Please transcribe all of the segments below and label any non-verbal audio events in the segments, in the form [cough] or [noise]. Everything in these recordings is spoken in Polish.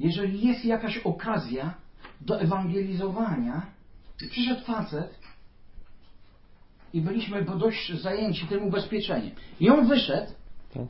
jeżeli jest jakaś okazja do ewangelizowania, przyszedł facet i byliśmy dość zajęci tym ubezpieczeniem. I on wyszedł Tak.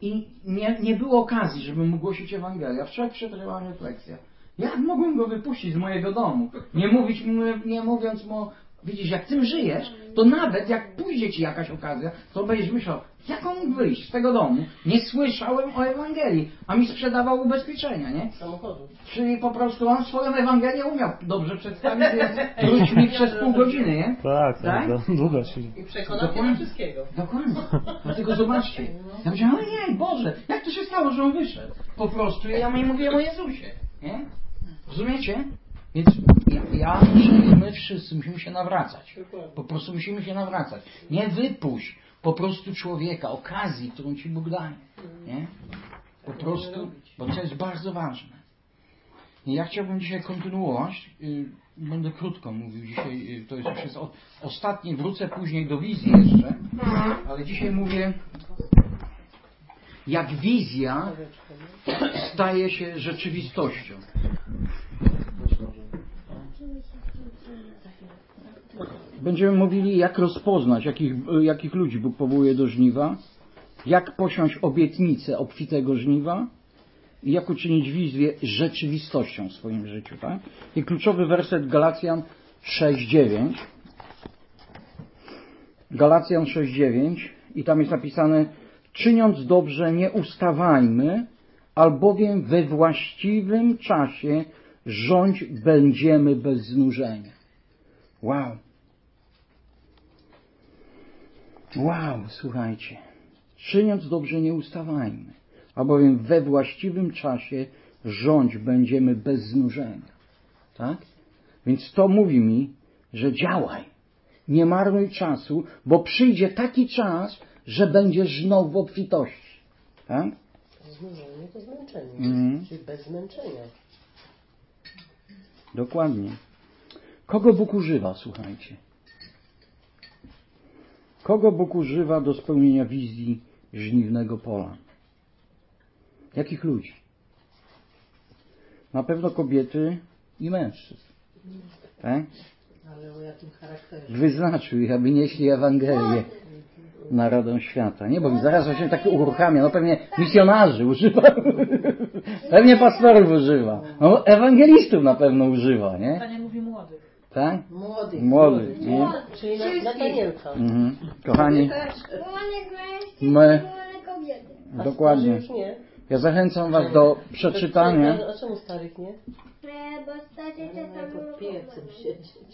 i nie, nie było okazji, żeby mu głosić Ewangelię. Wczoraj przetrwała refleksja. Jak mogłem go wypuścić z mojego domu? Nie, mówić nie mówiąc mu, widzisz, jak tym żyjesz, to nawet jak pójdzie ci jakaś okazja, to będziesz myślał, jak on mógł wyjść z tego domu? Nie słyszałem o Ewangelii, a mi sprzedawał ubezpieczenia, nie? Samochodu. Czyli po prostu on swoją Ewangelię umiał dobrze przedstawić, więc [laughs] wróć mi przez pół godziny, nie? Tak, tak, Tak? długo się. I przekonał mnie do wszystkiego. Dokładnie. [laughs] Dlatego zobaczcie. Ja powiedziałem, ojej, Boże, jak to się stało, że on wyszedł? Po prostu i ja mu mówiłem o Jezusie. Nie? Rozumiecie? Więc ja, my wszyscy musimy się nawracać. Po prostu musimy się nawracać. Nie wypuść po prostu człowieka, okazji, którą Ci Bóg daje. Nie? Po prostu, bo to jest bardzo ważne. Ja chciałbym dzisiaj kontynuować. y, Będę krótko mówił dzisiaj. y, To jest już jest ostatni. Wrócę później do wizji jeszcze. Ale dzisiaj mówię, jak wizja staje się rzeczywistością. Będziemy mówili, jak rozpoznać, jakich, jakich ludzi Bóg powołuje do żniwa, jak posiąść obietnicę obfitego żniwa i jak uczynić wizję rzeczywistością w swoim życiu. Tak? I kluczowy werset Galacjan 6.9. Galacjan 6.9 i tam jest napisane czyniąc dobrze nie ustawajmy, albowiem we właściwym czasie rządź będziemy bez znużenia. Wow. Wow, słuchajcie. Czyniąc dobrze nie ustawajmy, albowiem we właściwym czasie rządź będziemy bez znużenia. Tak? Więc to mówi mi, że działaj. Nie marnuj czasu, bo przyjdzie taki czas, że będziesz znów w obfitości. Tak? Znużenie to zmęczenie. Mhm. Czyli bez zmęczenia. Dokładnie. Kogo Bóg używa, słuchajcie? Kogo Bóg używa do spełnienia wizji żniwnego pola? Jakich ludzi? Na pewno kobiety i mężczyzn. Tak? Ale o jakim charakterze? Wyznaczył ich, aby nieśli Ewangelię narodom świata. Nie, bo zaraz właśnie tak uruchamia. No pewnie misjonarzy używa. [laughs] pewnie pastorów używa. No, ewangelistów na pewno używa, nie? Panie mówi młodych. Tak? Młodych. Młodych, nie? Czyli na, Natanielka. Mhm. Kochani, My- młode kobiety. A dokładnie. Ja zachęcam Was do przeczytania. A czemu starych nie? E, bo starzy czasami.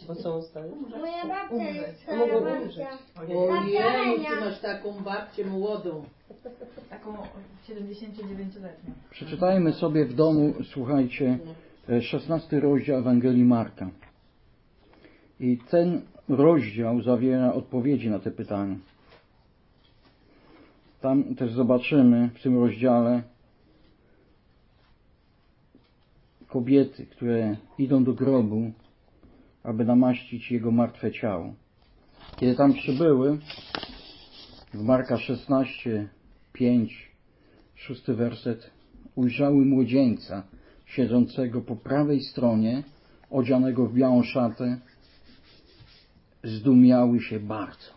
Bo są stary? Moja babcia jest stara Mogą umrzeć. Ojej, ty masz taką babcię młodą. Taką 79-letnią. Przeczytajmy sobie w domu, słuchajcie, e, 16 rozdział Ewangelii Marka. I ten rozdział zawiera odpowiedzi na te pytania. Tam też zobaczymy w tym rozdziale kobiety, które idą do grobu, aby namaścić jego martwe ciało. Kiedy tam przybyły, w Marka 16, 5, szósty werset, ujrzały młodzieńca siedzącego po prawej stronie, odzianego w białą szatę, zdumiały się bardzo.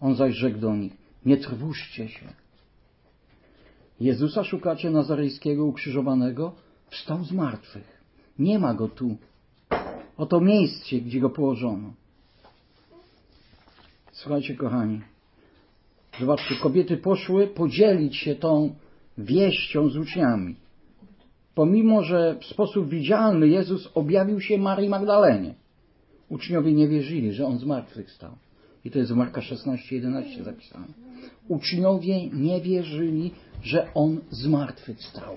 On zaś rzekł do nich, nie trwóżcie się. Jezusa szukacie Nazarejskiego ukrzyżowanego? Wstał z martwych. Nie ma go tu. Oto miejsce, gdzie go położono. Słuchajcie, kochani. Zobaczcie, kobiety poszły podzielić się tą wieścią z uczniami. Pomimo, że w sposób widzialny Jezus objawił się Marii Magdalenie. Uczniowie nie wierzyli, że On zmartwychwstał. I to jest w Marka 16:11 zapisane. Uczniowie nie wierzyli, że On zmartwychwstał.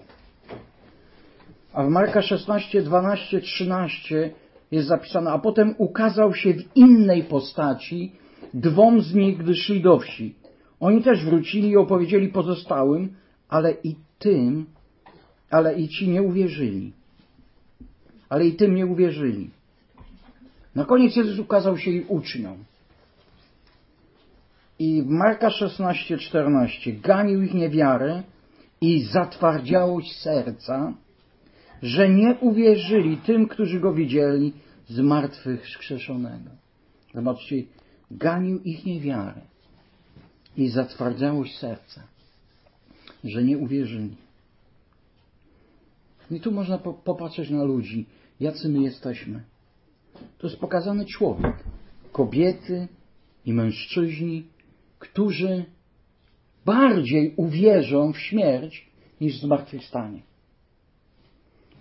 A w Marka 16, 12, 13 jest zapisane, a potem ukazał się w innej postaci dwom z nich, gdy szli do wsi. Oni też wrócili i opowiedzieli pozostałym, ale i tym, ale i ci nie uwierzyli. Ale i tym nie uwierzyli. Na koniec Jezus ukazał się ich uczniom. I w Marka 16, 14 ganił ich niewiarę i zatwardziałość serca, że nie uwierzyli tym, którzy go widzieli z martwych wskrzeszonego. Zobaczcie, ganił ich niewiarę i zatwardzałość serca, że nie uwierzyli. I tu można po, popatrzeć na ludzi, jacy my jesteśmy. To jest pokazany człowiek. Kobiety i mężczyźni, którzy bardziej uwierzą w śmierć niż w zmartwychwstanie.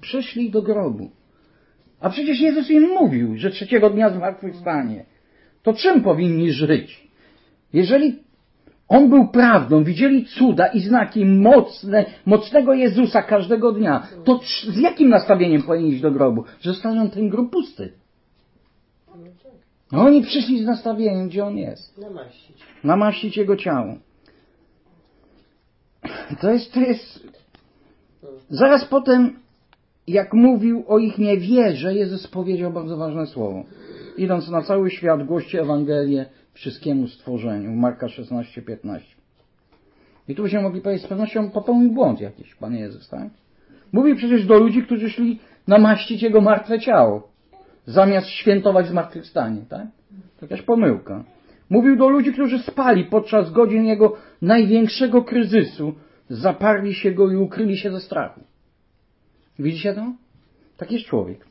Przyszli do grobu. A przecież Jezus im mówił, że trzeciego dnia zmartwychwstanie. To czym powinni żyć? Jeżeli On był prawdą, widzieli cuda i znaki mocne, mocnego Jezusa każdego dnia, to z jakim nastawieniem powinni iść do grobu? Że zostaną ten grób pusty. A oni przyszli z nastawieniem, gdzie On jest. Namaścić. Namaścić Jego ciało. To jest, to jest... Zaraz potem, jak mówił o ich niewierze, Jezus powiedział bardzo ważne słowo. Idąc na cały świat, głoście Ewangelię wszystkiemu stworzeniu. Marka 16, 15. I tu byśmy mogli powiedzieć, z pewnością popełnił błąd jakiś Pan Jezus, tak? Mówił przecież do ludzi, którzy szli namaścić Jego martwe ciało, zamiast świętować zmartwychwstanie, tak? To jakaś pomyłka. Mówił do ludzi, którzy spali podczas godzin Jego największego kryzysu, zaparli się Go i ukryli się ze strachu. Widzicie to? Tak jest człowiek.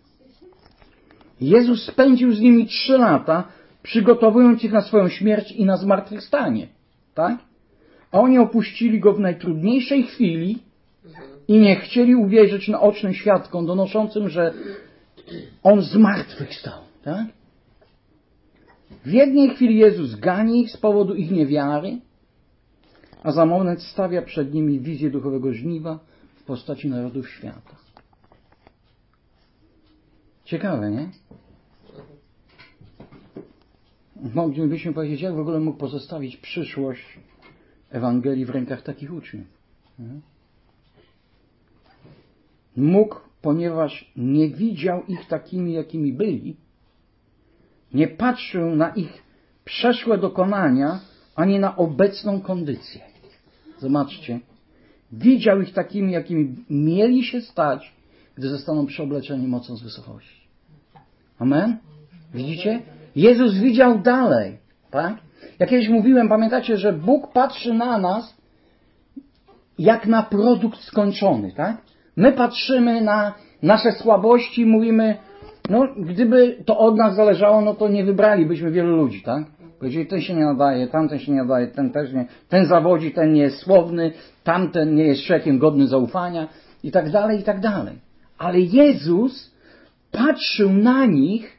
Jezus spędził z nimi trzy lata, przygotowując ich na swoją śmierć i na zmartwychwstanie. Tak? A oni opuścili go w najtrudniejszej chwili i nie chcieli uwierzyć naocznym świadkom donoszącym, że on zmartwychwstał. Tak? W jednej chwili Jezus gani ich z powodu ich niewiary, a za moment stawia przed nimi wizję duchowego żniwa w postaci narodów świata. Ciekawe, nie? Moglibyśmy powiedzieć, jak w ogóle mógł pozostawić przyszłość Ewangelii w rękach takich uczniów. Mógł, ponieważ nie widział ich takimi, jakimi byli, nie patrzył na ich przeszłe dokonania, ani na obecną kondycję. Zobaczcie. Widział ich takimi, jakimi mieli się stać, gdy zostaną przeobleczeni mocą z wysokości. Amen? Widzicie? Jezus widział dalej. Tak? Jak kiedyś mówiłem, pamiętacie, że Bóg patrzy na nas jak na produkt skończony. Tak? My patrzymy na nasze słabości i mówimy, no gdyby to od nas zależało, no to nie wybralibyśmy wielu ludzi. Tak? Powiedzieli, ten się nie nadaje, tamten się nie nadaje, ten też nie, ten zawodzi, ten nie jest słowny, tamten nie jest człowiekiem godny zaufania i tak dalej, i tak dalej. Ale Jezus patrzył na nich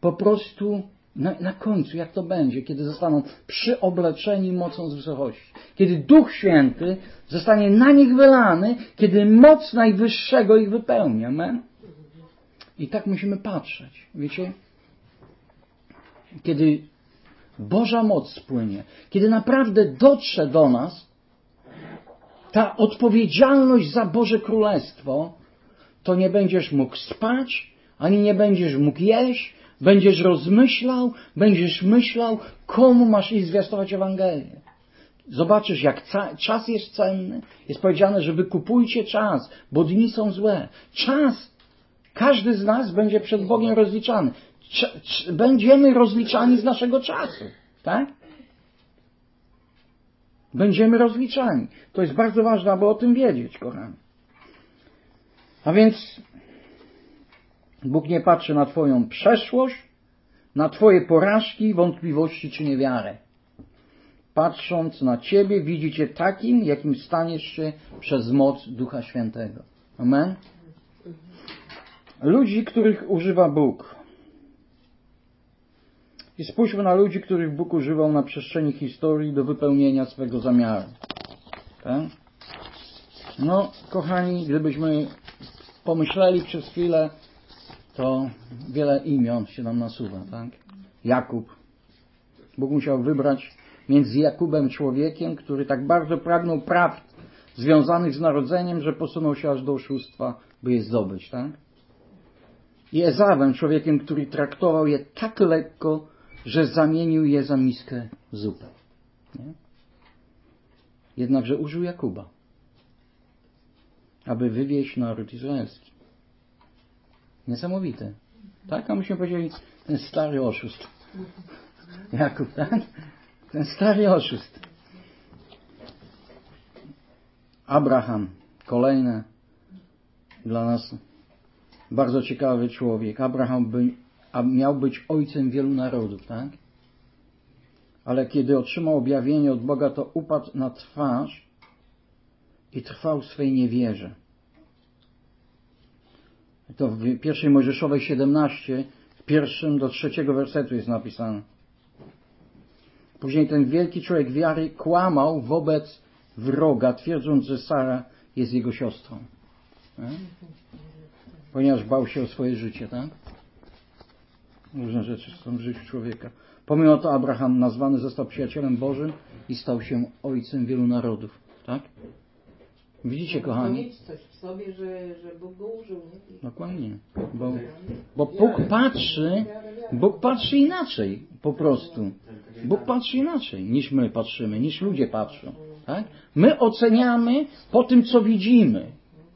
po prostu na, na, końcu, jak to będzie, kiedy zostaną przyobleczeni mocą z wysokości. Kiedy Duch Święty zostanie na nich wylany, kiedy moc Najwyższego ich wypełni. Amen? I tak musimy patrzeć. Wiecie? Kiedy Boża moc spłynie, kiedy naprawdę dotrze do nas ta odpowiedzialność za Boże Królestwo, to nie będziesz mógł spać, ani nie będziesz mógł jeść, będziesz rozmyślał, będziesz myślał, komu masz iść zwiastować Ewangelię. Zobaczysz, jak czas jest cenny. Jest powiedziane, że wykupujcie czas, bo dni są złe. Czas. Każdy z nas będzie przed Bogiem rozliczany. Będziemy rozliczani z naszego czasu. Tak? Będziemy rozliczani. To jest bardzo ważne, aby o tym wiedzieć, kochani. A więc Bóg nie patrzy na Twoją przeszłość, na Twoje porażki, wątpliwości czy niewiarę. Patrząc na Ciebie, widzi Cię takim, jakim staniesz się przez moc Ducha Świętego. Amen? Ludzi, których używa Bóg. I spójrzmy na ludzi, których Bóg używał na przestrzeni historii do wypełnienia swego zamiaru. Tak? No, kochani, gdybyśmy pomyśleli przez chwilę, to wiele imion się nam nasuwa, tak? Jakub. Bóg musiał wybrać między Jakubem człowiekiem, który tak bardzo pragnął praw związanych z narodzeniem, że posunął się aż do oszustwa, by je zdobyć, tak? I Ezawem, człowiekiem, który traktował je tak lekko, że zamienił je za miskę zupy. Nie? Jednakże użył Jakuba. aby wywieźć naród izraelski. Niesamowite. Tak? A myśmy powiedzieli, ten stary oszust. Jakub, tak? Ten stary oszust. Abraham, kolejne dla nas bardzo ciekawy człowiek. Abraham by, miał być ojcem wielu narodów, tak? Ale kiedy otrzymał objawienie od Boga, to upadł na twarz i trwał w swej niewierze. To w pierwszej Mojżeszowej 17, w pierwszym do trzeciego wersetu jest napisane. Później ten wielki człowiek wiary kłamał wobec wroga, twierdząc, że Sara jest jego siostrą. Tak? Ponieważ bał się o swoje życie, tak? Różne rzeczy są w życiu człowieka. Pomimo to Abraham nazwany został przyjacielem Bożym i stał się ojcem wielu narodów, tak? Widzicie, kochani? mieć coś w sobie, że, że Bóg go użył, nie? Dokładnie. Bo, bo Bóg patrzy, Bóg patrzy inaczej po prostu. Bóg patrzy inaczej niż my patrzymy, niż ludzie patrzą. Tak? My oceniamy po tym, co widzimy.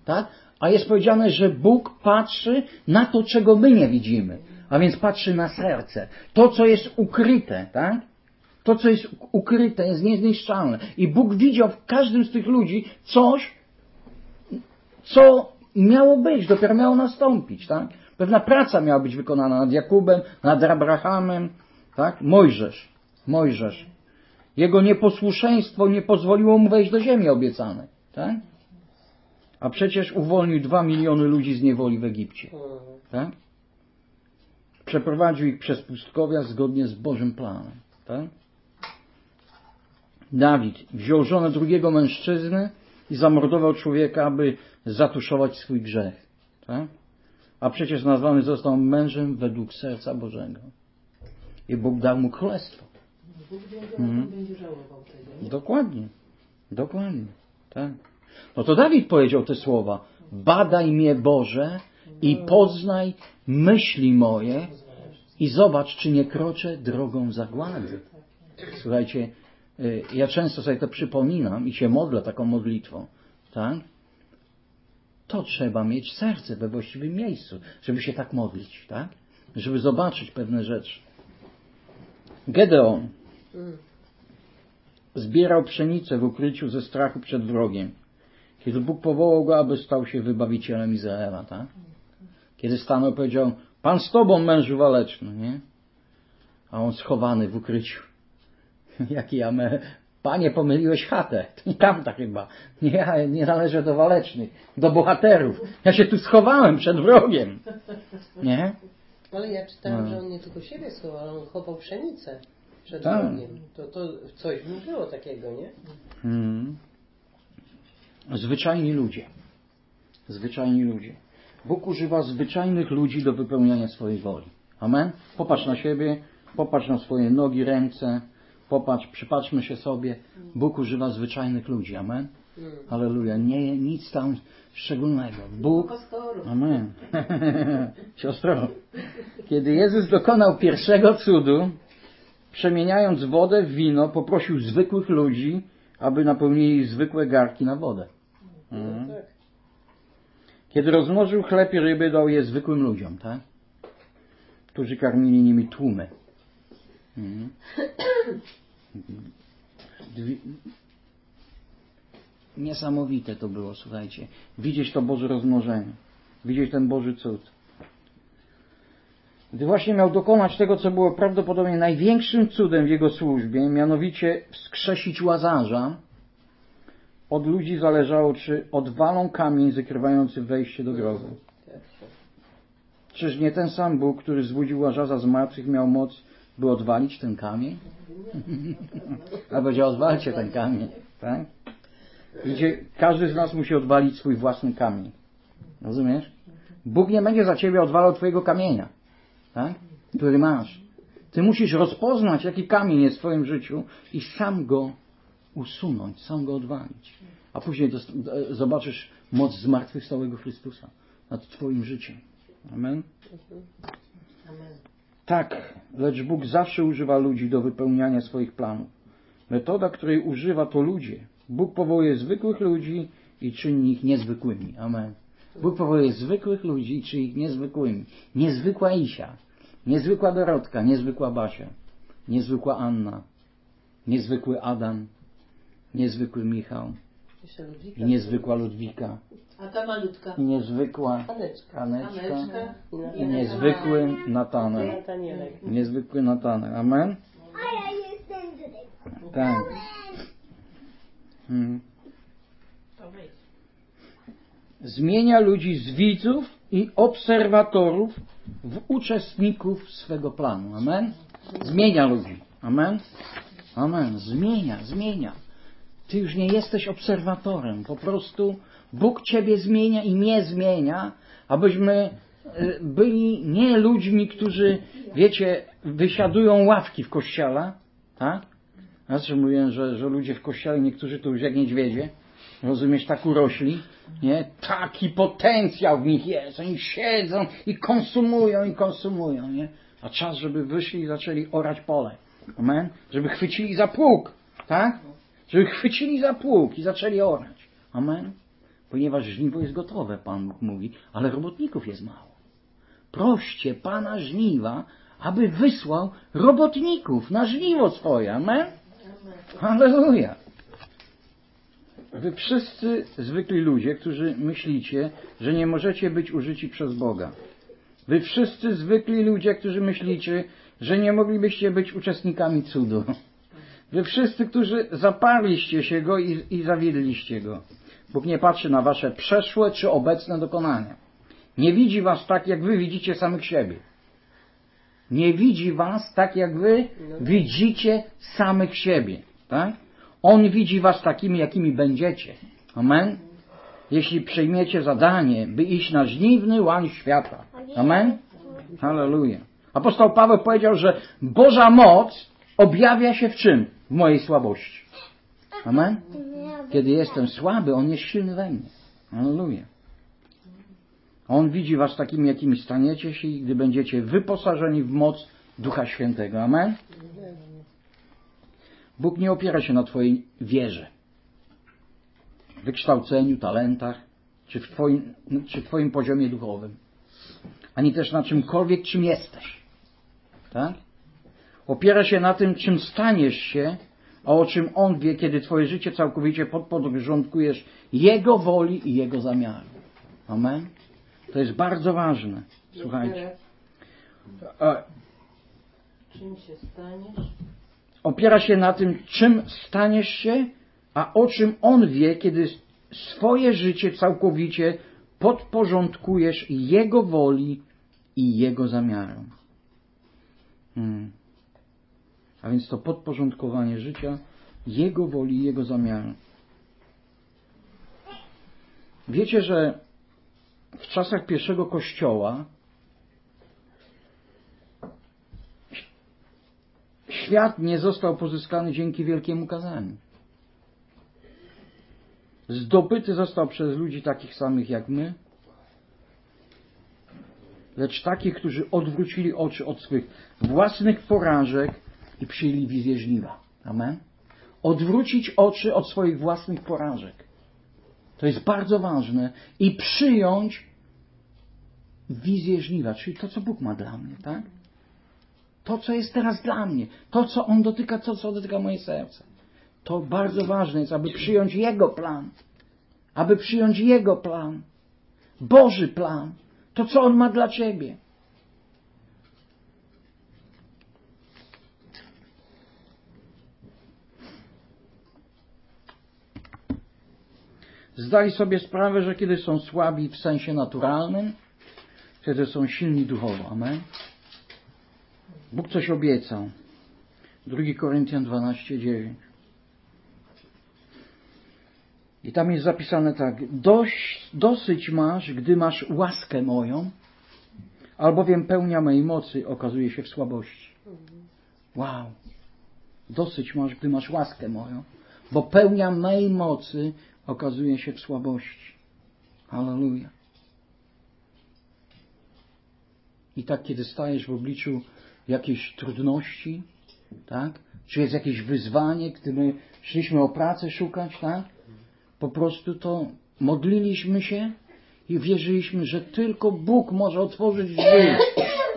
Tak? A jest powiedziane, że Bóg patrzy na to, czego my nie widzimy. A więc patrzy na serce. To, co jest ukryte, tak? To, co jest ukryte, jest niezniszczalne. I Bóg widział w każdym z tych ludzi coś, co miało być, dopiero miało nastąpić, tak? Pewna praca miała być wykonana nad Jakubem, nad Abrahamem, tak? Mojżesz, Mojżesz. Jego nieposłuszeństwo nie pozwoliło mu wejść do ziemi obiecanej, tak? A przecież uwolnił dwa miliony ludzi z niewoli w Egipcie, tak? Przeprowadził ich przez pustkowia zgodnie z Bożym planem, tak? Dawid wziął żonę drugiego mężczyzny i zamordował człowieka, aby zatuszować swój grzech. Tak? A przecież nazwany został mężem według serca Bożego. I Bóg dał mu królestwo. Bóg Mhm. będzie żałował tego, nie? Dokładnie. Dokładnie. Tak. No to Dawid powiedział te słowa. Badaj mnie Boże i poznaj myśli moje i zobacz, czy nie kroczę drogą zagłady. Słuchajcie, y, ja często sobie to przypominam i się modlę taką modlitwą. Tak? To trzeba mieć serce we właściwym miejscu, żeby się tak modlić, tak? Żeby zobaczyć pewne rzeczy. Gedeon zbierał pszenicę w ukryciu ze strachu przed wrogiem. Kiedy Bóg powołał go, aby stał się wybawicielem Izraela, tak? Kiedy stanął, powiedział, Pan z tobą, mężu waleczny, nie? A on schowany w ukryciu. [laughs] Jaki ja me... Panie, pomyliłeś chatę. To nie tamta chyba. Nie, ja nie należę do walecznych, do bohaterów. Ja się tu schowałem przed wrogiem. Nie? Ale ja czytałem, No. że on nie tylko siebie schował, ale on chował pszenicę przed Tak. wrogiem. To, to coś nim było takiego, nie? Hmm. Zwyczajni ludzie. Zwyczajni ludzie. Bóg używa zwyczajnych ludzi do wypełniania swojej woli. Amen? Popatrz na siebie, popatrz na swoje nogi, ręce, popatrz, przypatrzmy się sobie. Bóg używa zwyczajnych ludzi. Amen? Halleluja. Nie, nic tam szczególnego. Bóg. Amen. [laughs] Siostro, kiedy Jezus dokonał pierwszego cudu, przemieniając wodę w wino, poprosił zwykłych ludzi, aby napełnili zwykłe garki na wodę. Mhm. Kiedy rozmnożył chleb i ryby, dał je zwykłym ludziom, tak? Którzy karmili nimi tłumy. Mhm. [clears throat] Niesamowite to było, słuchajcie. Widzieć to Boże rozmnożenie. Widzieć ten Boży cud. Gdy właśnie miał dokonać tego, co było prawdopodobnie największym cudem w jego służbie, mianowicie wskrzesić Łazarza, od ludzi zależało, czy odwalą kamień zakrywający wejście do grobu. Czyż nie ten sam Bóg, który zbudził Łazarza z martwych, miał moc, by odwalić ten kamień? [laughs] A powiedział, odwalcie ten kamień. Tak? Widzicie, każdy z nas musi odwalić swój własny kamień. Rozumiesz? Bóg nie będzie za ciebie odwalał twojego kamienia, tak? który masz. Ty musisz rozpoznać, jaki kamień jest w twoim życiu i sam go usunąć, sam go odwalić. A później dost- e, zobaczysz moc zmartwychwstałego Chrystusa nad twoim życiem. Amen? Amen. Tak, lecz Bóg zawsze używa ludzi do wypełniania swoich planów. Metoda, której używa to ludzie. Bóg powołuje zwykłych ludzi i czyni ich niezwykłymi. Amen. Bóg powołuje zwykłych ludzi i czyni ich niezwykłymi. Niezwykła Isia, niezwykła Dorotka, niezwykła Basia, niezwykła Anna, niezwykły Adam, niezwykły Michał. I niezwykła Ludwika A ta malutka. i niezwykła Aneczka. Aneczka Aneczka. i niezwykły Natanek. Natanielek. Niezwykły Natanek. Amen? A ja jestem. Tak. Hmm. Zmienia ludzi z widzów i obserwatorów w uczestników swego planu. Amen? Zmienia ludzi. Amen? Amen. Zmienia, zmienia. Ty już nie jesteś obserwatorem. Po prostu Bóg Ciebie zmienia i mnie zmienia, abyśmy y, byli nie ludźmi, którzy, wiecie, wysiadują ławki w kościele, tak? Zawsze mówiłem, że, że ludzie w kościele, niektórzy to już jak niedźwiedzie, rozumiesz, tak urośli, nie? Taki potencjał w nich jest, oni siedzą i konsumują i konsumują, nie? A czas, żeby wyszli i zaczęli orać pole. Amen? Żeby chwycili za pług, tak? Żeby chwycili za pług i zaczęli orać. Amen? Ponieważ żniwo jest gotowe, Pan Bóg mówi, ale robotników jest mało. Proście Pana żniwa, aby wysłał robotników na żniwo swoje. Amen? Halleluja. Wy wszyscy zwykli ludzie, którzy myślicie, że nie możecie być użyci przez Boga. Wy wszyscy zwykli ludzie, którzy myślicie, że nie moglibyście być uczestnikami cudu. Wy wszyscy, którzy zaparliście się Go i, i zawiedliście Go. Bóg nie patrzy na wasze przeszłe czy obecne dokonania. Nie widzi was tak, jak wy widzicie samych siebie. Nie widzi was tak, jak wy widzicie samych siebie. Tak? On widzi was takimi, jakimi będziecie. Amen? Jeśli przyjmiecie zadanie, by iść na żniwny łań świata. Amen? Halleluja. Apostoł Paweł powiedział, że Boża moc objawia się w czym? W mojej słabości. Amen? Kiedy jestem słaby, On jest silny we mnie. Halleluja. On widzi was takimi, jakimi staniecie się, gdy będziecie wyposażeni w moc Ducha Świętego. Amen? Bóg nie opiera się na Twojej wierze, wykształceniu, talentach, czy w Twoim, czy twoim poziomie duchowym, ani też na czymkolwiek, czym jesteś. Tak? Opiera się na tym, czym staniesz się, a o czym On wie, kiedy Twoje życie całkowicie podporządkujesz Jego woli i Jego zamiaru. Amen? To jest bardzo ważne. Słuchajcie. A, Czym się staniesz? opiera się na tym, czym staniesz się, a o czym on wie, kiedy swoje życie całkowicie podporządkujesz Jego woli i Jego zamiarom. Hmm. A więc to podporządkowanie życia Jego woli Jego zamiarom. Wiecie, że w czasach pierwszego kościoła świat nie został pozyskany dzięki wielkiemu kazaniu. Zdobyty został przez ludzi takich samych jak my, lecz takich, którzy odwrócili oczy od swych własnych porażek i przyjęli wizję żniwa. Amen? Odwrócić oczy od swoich własnych porażek. To jest bardzo ważne. I przyjąć wizję żniwa, czyli to, co Bóg ma dla mnie, tak? To, co jest teraz dla mnie, to, co On dotyka, to, co dotyka moje serce. To bardzo ważne jest, aby przyjąć Jego plan. Aby przyjąć Jego plan. Boży plan. To, co On ma dla Ciebie. Zdali sobie sprawę, że kiedy są słabi w sensie naturalnym, wtedy są silni duchowo. Amen. Bóg coś obiecał. 2 Koryntian 12, 9. I tam jest zapisane tak. Dość, dosyć masz, gdy masz łaskę moją, albowiem pełnia mej mocy okazuje się w słabości. Wow. Dosyć masz, gdy masz łaskę moją, bo pełnia mej mocy okazuje się w słabości. Halleluja. I tak, kiedy stajesz w obliczu jakiejś trudności, tak? Czy jest jakieś wyzwanie, gdy my szliśmy o pracę szukać, tak? Po prostu to modliliśmy się i wierzyliśmy, że tylko Bóg może otworzyć drzwi.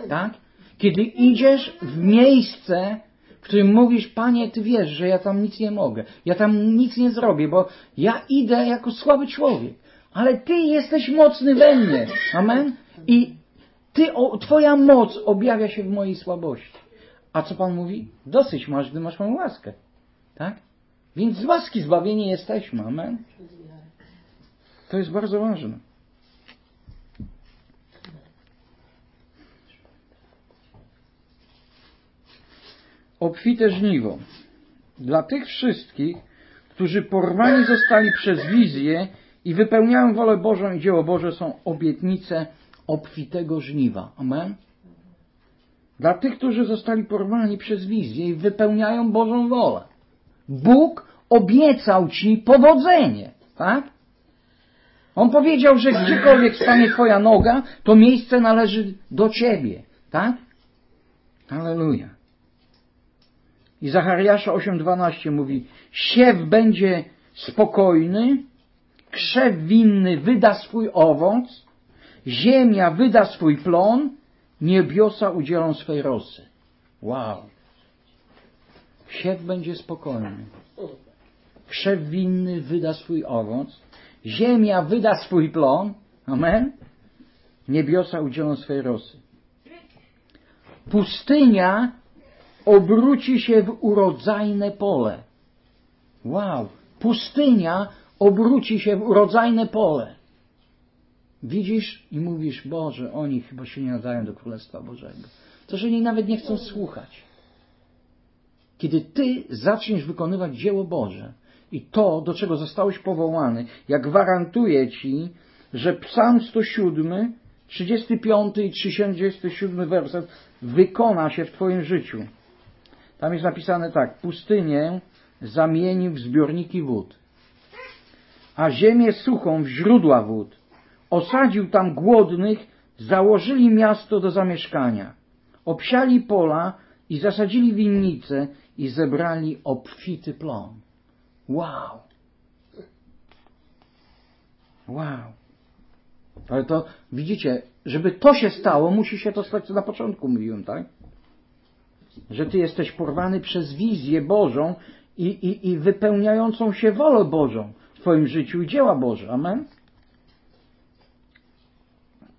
Tak? Kiedy idziesz w miejsce, którym mówisz, Panie, Ty wiesz, że ja tam nic nie mogę, ja tam nic nie zrobię, bo ja idę jako słaby człowiek, ale Ty jesteś mocny we mnie. Amen? I ty, o, Twoja moc objawia się w mojej słabości. A co Pan mówi? Dosyć masz, gdy masz moją łaskę. Tak? Więc z łaski zbawieni jesteśmy. Amen? To jest bardzo ważne. Obfite żniwo. Dla tych wszystkich, którzy porwani zostali przez wizję i wypełniają wolę Bożą i dzieło Boże, są obietnice obfitego żniwa. Amen? Dla tych, którzy zostali porwani przez wizję i wypełniają Bożą wolę. Bóg obiecał ci powodzenie, tak? On powiedział, że gdziekolwiek stanie twoja noga, to miejsce należy do ciebie, tak? Aleluja. I Zachariasza 8:12 mówi: Siew będzie spokojny, krzew winny wyda swój owoc, ziemia wyda swój plon, niebiosa udzielą swej rosy. Wow. Siew będzie spokojny. Krzew winny wyda swój owoc, ziemia wyda swój plon. Amen. Niebiosa udzielą swej rosy. Pustynia obróci się w urodzajne pole. Wow. Pustynia obróci się w urodzajne pole. Widzisz i mówisz, Boże, oni chyba się nie nadają do Królestwa Bożego. To, że oni nawet nie chcą słuchać. Kiedy Ty zaczniesz wykonywać dzieło Boże i to, do czego zostałeś powołany, ja gwarantuję Ci, że Psalm 107, 35 i 37 werset wykona się w Twoim życiu. Tam jest napisane tak, pustynię zamienił w zbiorniki wód, a ziemię suchą w źródła wód. Osadził tam głodnych, założyli miasto do zamieszkania. Obsiali pola i zasadzili winnice i zebrali obfity plon. Wow! Wow! Ale to widzicie, żeby to się stało, musi się to stać, co na początku mówiłem, tak? Że ty jesteś porwany przez wizję Bożą i, i, i wypełniającą się wolę Bożą w twoim życiu i dzieła Boże. Amen?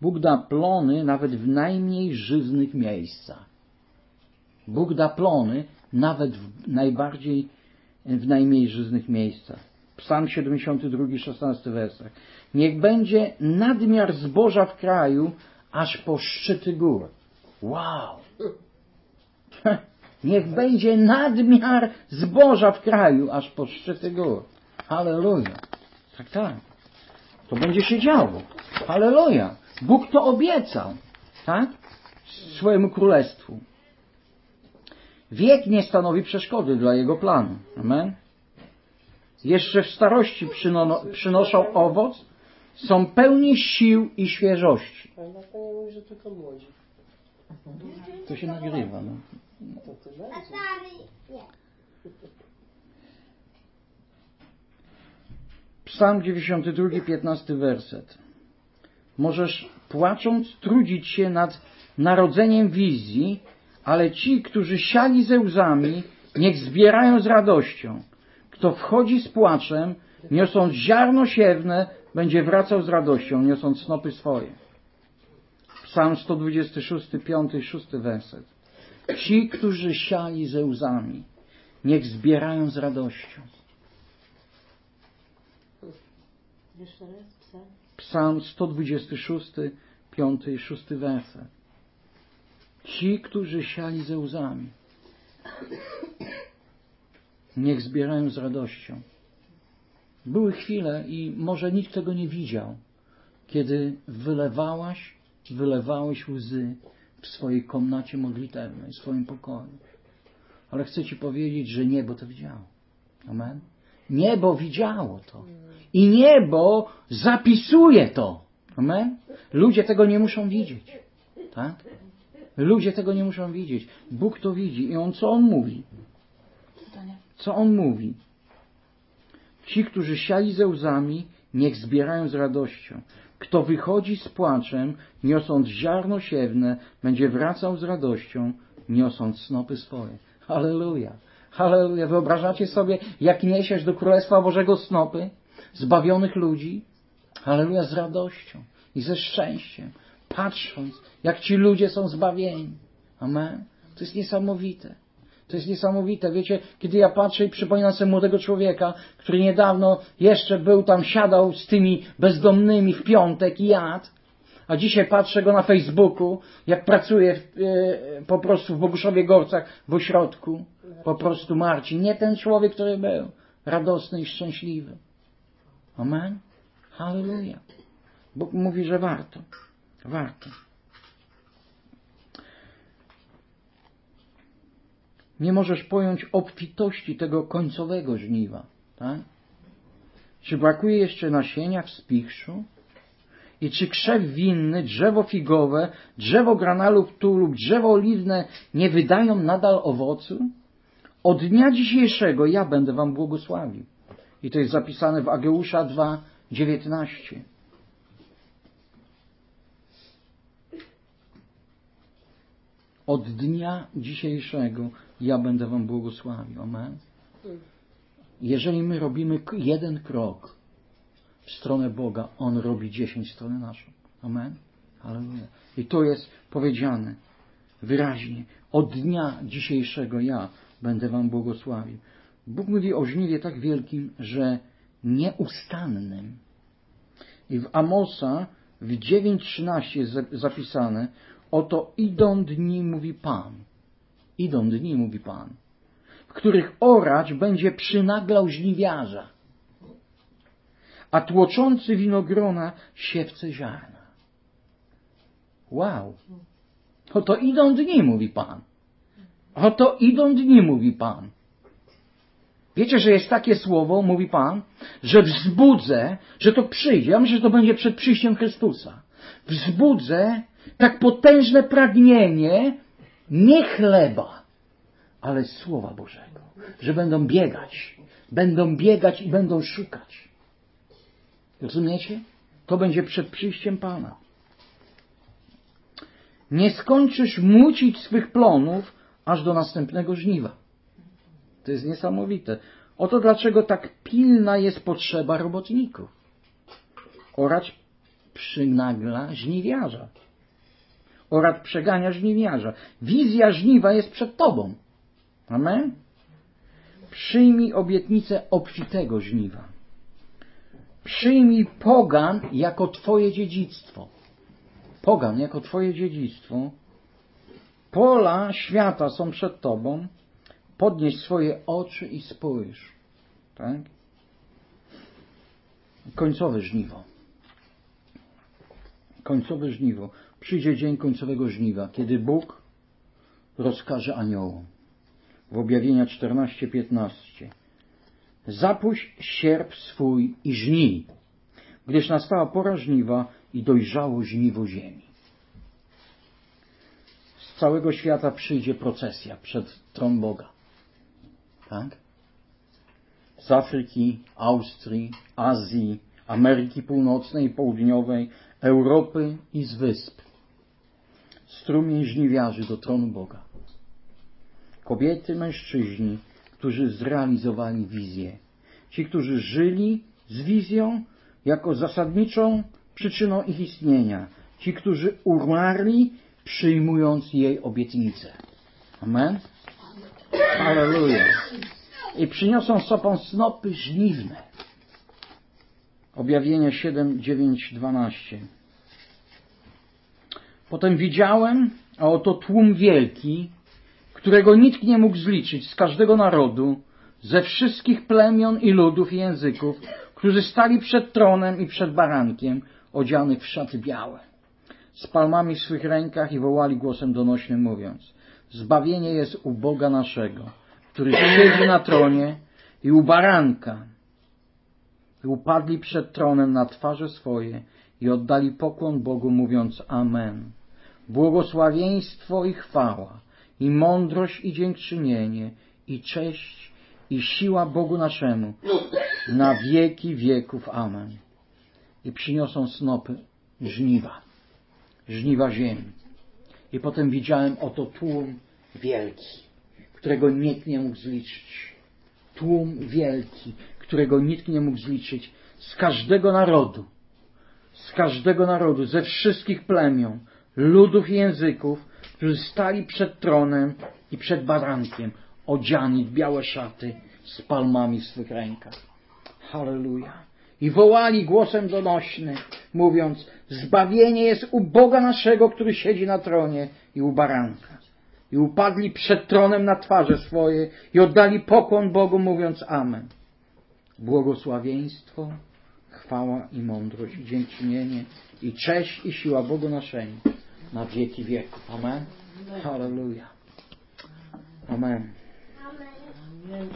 Bóg da plony nawet w najmniej żyznych miejscach. Bóg da plony nawet w najbardziej, w najmniej żyznych miejscach. Psalm 72, 16 werset. Niech będzie nadmiar zboża w kraju, aż po szczyty gór. Wow! [laughs] Niech będzie nadmiar zboża w kraju, aż po szczyty gór. Halleluja. Tak, tak. To będzie się działo. Halleluja. Bóg to obiecał. Tak? Swojemu królestwu. Wiek nie stanowi przeszkody dla jego planu. Amen. Jeszcze w starości przyno, przynoszą owoc, są pełni sił i świeżości. Ale na to nie mówi, że tylko młodzi. To się nagrywa. No. To ty nie. Psalm 92, 15 werset. Możesz płacząc trudzić się nad narodzeniem wizji, ale ci, którzy siali ze łzami, niech zbierają z radością. Kto wchodzi z płaczem, niosąc ziarno siewne, będzie wracał z radością, niosąc snopy swoje. Psalm 126, 5 i 6 werset. Ci, którzy siali ze łzami, niech zbierają z radością. Jeszcze raz, psa. Psalm 126, 5 i 6 werset. Ci, którzy siali ze łzami, niech zbierają z radością. Były chwile i może nikt tego nie widział, kiedy wylewałaś, wylewałeś łzy w swojej komnacie modlitewnej, w swoim pokoju. Ale chcę Ci powiedzieć, że niebo to widziało. Amen. Niebo widziało to. I niebo zapisuje to. Amen. Ludzie tego nie muszą widzieć. Tak? Ludzie tego nie muszą widzieć. Bóg to widzi. I On co On mówi? Co On mówi? Ci, którzy siali ze łzami, niech zbierają z radością. Kto wychodzi z płaczem, niosąc ziarno siewne, będzie wracał z radością, niosąc snopy swoje. Halleluja. Halleluja. Wyobrażacie sobie, jak niesiesz do Królestwa Bożego snopy? Zbawionych ludzi? Halleluja z radością i ze szczęściem, patrząc, jak ci ludzie są zbawieni. Amen. To jest niesamowite. To jest niesamowite. Wiecie, kiedy ja patrzę i przypominam sobie młodego człowieka, który niedawno jeszcze był tam, siadał z tymi bezdomnymi w piątek i jadł, a dzisiaj patrzę go na Facebooku, jak pracuje w, e, po prostu w Boguszowie Gorcach w ośrodku. Po prostu Marcin. Nie ten człowiek, który był. Radosny i szczęśliwy. Amen. Halleluja. Bóg mówi, że warto. Warto. Nie możesz pojąć obfitości tego końcowego żniwa. Tak? Czy brakuje jeszcze nasienia w spichrzu? I czy krzew winny, drzewo figowe, drzewo granalów tu lub drzewo oliwne nie wydają nadal owocu? Od dnia dzisiejszego ja będę wam błogosławił. I to jest zapisane w Ageusza 2, 19. Od dnia dzisiejszego ja będę Wam błogosławił. Amen. Jeżeli my robimy jeden krok w stronę Boga, On robi dziesięć stronę naszą. Amen. Halleluja. I to jest powiedziane wyraźnie. Od dnia dzisiejszego ja będę Wam błogosławił. Bóg mówi o żniwie tak wielkim, że nieustannym. I w Amosa w 9.13 jest zapisane, oto idą dni, mówi Pan. Idą dni, mówi Pan, w których oracz będzie przynaglał żniwiarza, a tłoczący winogrona siewce ziarna. Wow! Oto idą dni, mówi Pan. Oto idą dni, mówi Pan. Wiecie, że jest takie słowo, mówi Pan, że wzbudzę, że to przyjdzie. Ja myślę, że to będzie przed przyjściem Chrystusa. Wzbudzę tak potężne pragnienie nie chleba, ale Słowa Bożego. Że będą biegać. Będą biegać i będą szukać. Rozumiecie? To będzie przed przyjściem Pana. Nie skończysz mucić swych plonów aż do następnego żniwa. To jest niesamowite. Oto dlaczego tak pilna jest potrzeba robotników. Orać przynagla żniwiarza. Orać przegania żniwiarza. Wizja żniwa jest przed tobą. Amen? Przyjmij obietnicę obfitego żniwa. Przyjmij pogan jako twoje dziedzictwo. Pogan jako twoje dziedzictwo. Pola świata są przed tobą podnieś swoje oczy i spójrz. Tak? Końcowe żniwo. Końcowe żniwo. Przyjdzie dzień końcowego żniwa, kiedy Bóg rozkaże aniołom. W objawienia 14-15. Zapuść sierp swój i żnij, gdyż nastała pora żniwa i dojrzało żniwo ziemi. Z całego świata przyjdzie procesja przed tron Boga tak? Z Afryki, Austrii, Azji, Ameryki Północnej i Południowej, Europy i z wysp. Strumień żniwiarzy do tronu Boga. Kobiety, mężczyźni, którzy zrealizowali wizję. Ci, którzy żyli z wizją jako zasadniczą przyczyną ich istnienia. Ci, którzy umarli, przyjmując jej obietnicę. Amen? Aleluja. I przyniosą sobą snopy żniwne. Objawienie 7, 9, 12. Potem widziałem, a oto tłum wielki, którego nikt nie mógł zliczyć z każdego narodu, ze wszystkich plemion i ludów i języków, którzy stali przed tronem i przed barankiem, odzianych w szaty białe, z palmami w swych rękach i wołali głosem donośnym, mówiąc Zbawienie jest u Boga naszego, który siedzi na tronie i u baranka. I upadli przed tronem na twarze swoje i oddali pokłon Bogu, mówiąc Amen. Błogosławieństwo i chwała, i mądrość i dziękczynienie, i cześć, i siła Bogu naszemu, na wieki wieków. Amen. i przyniosą snopy żniwa, żniwa ziemi. I potem widziałem oto tłum wielki, którego nikt nie mógł zliczyć. Tłum wielki, którego nikt nie mógł zliczyć z każdego narodu, z każdego narodu, ze wszystkich plemion, ludów i języków, którzy stali przed tronem i przed barankiem, odziani w białe szaty z palmami w swych rękach. Halleluja. I wołali głosem donośnym, mówiąc, zbawienie jest u Boga naszego, który siedzi na tronie i u baranka. I upadli przed tronem na twarze swoje i oddali pokłon Bogu, mówiąc Amen. Błogosławieństwo, chwała i mądrość, i dziękczynienie, i cześć i siła Bogu naszemu na wieki wieków. Amen. Halleluja. Amen. Amen. Amen.